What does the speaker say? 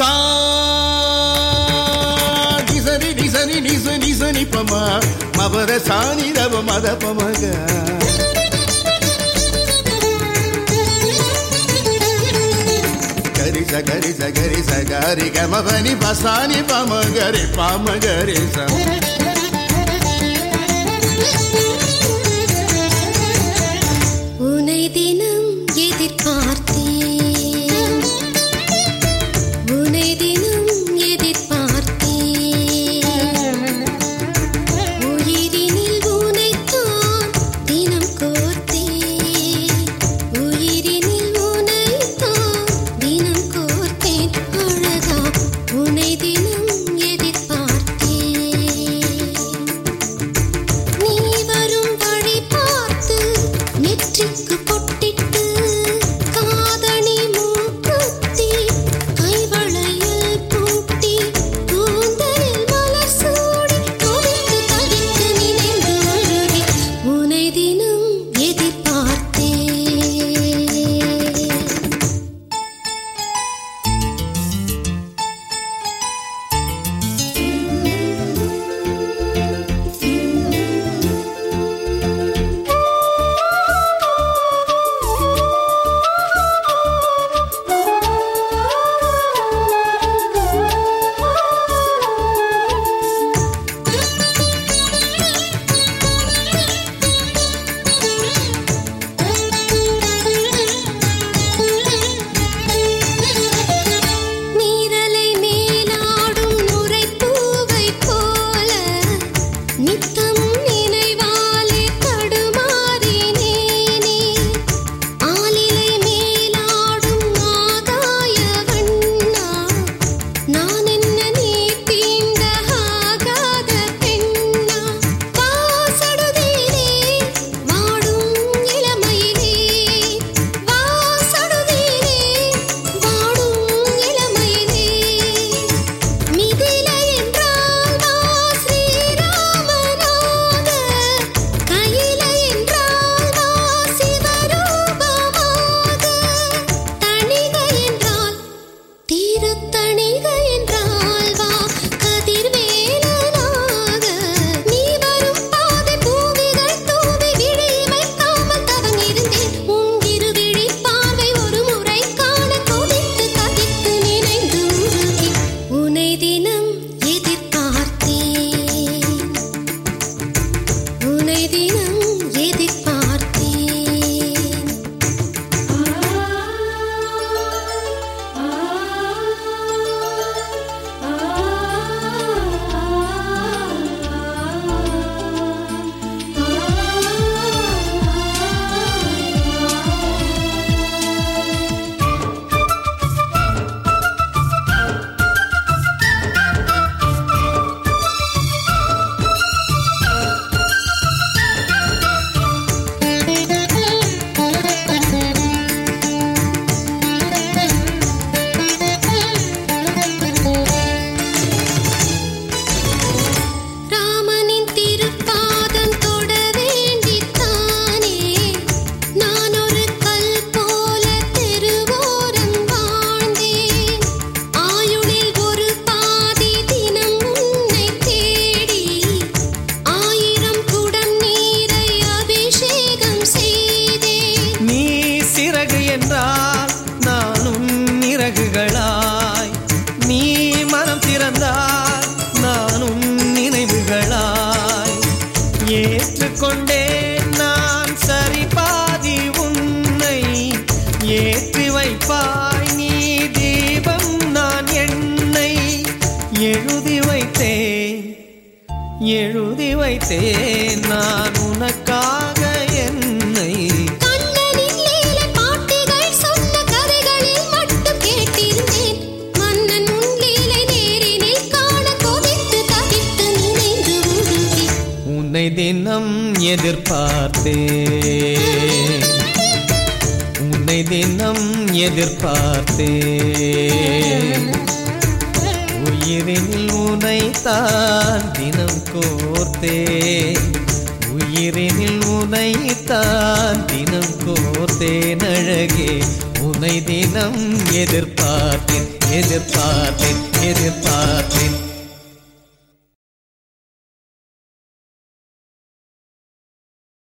Sani, Sani, Sani, Sani, Sani, Pama, Mabara Sani, Dava, Mada Pamaga. Gariza, Gariza, Gariza, Gariga, Mabani, Pasani, Pamagari, Pamagariza. எழுதி வைத்தேன் நான் உனக்காக என்னை. உன்னை தினம் எதிர்பார்த்தேன். உன்னை தினம் எதிர்பார்த்தேன். உயிரில் உனைத்தான் தினம் கோர்த்தேன் உயிரினில் உனைத்தான் தினம் கோர்த்தேன் அழகே. உனை தினம் எதிர்பார்த்தேன் எதிர்பார்த்தேன் எதிர்பார்த்தேன்.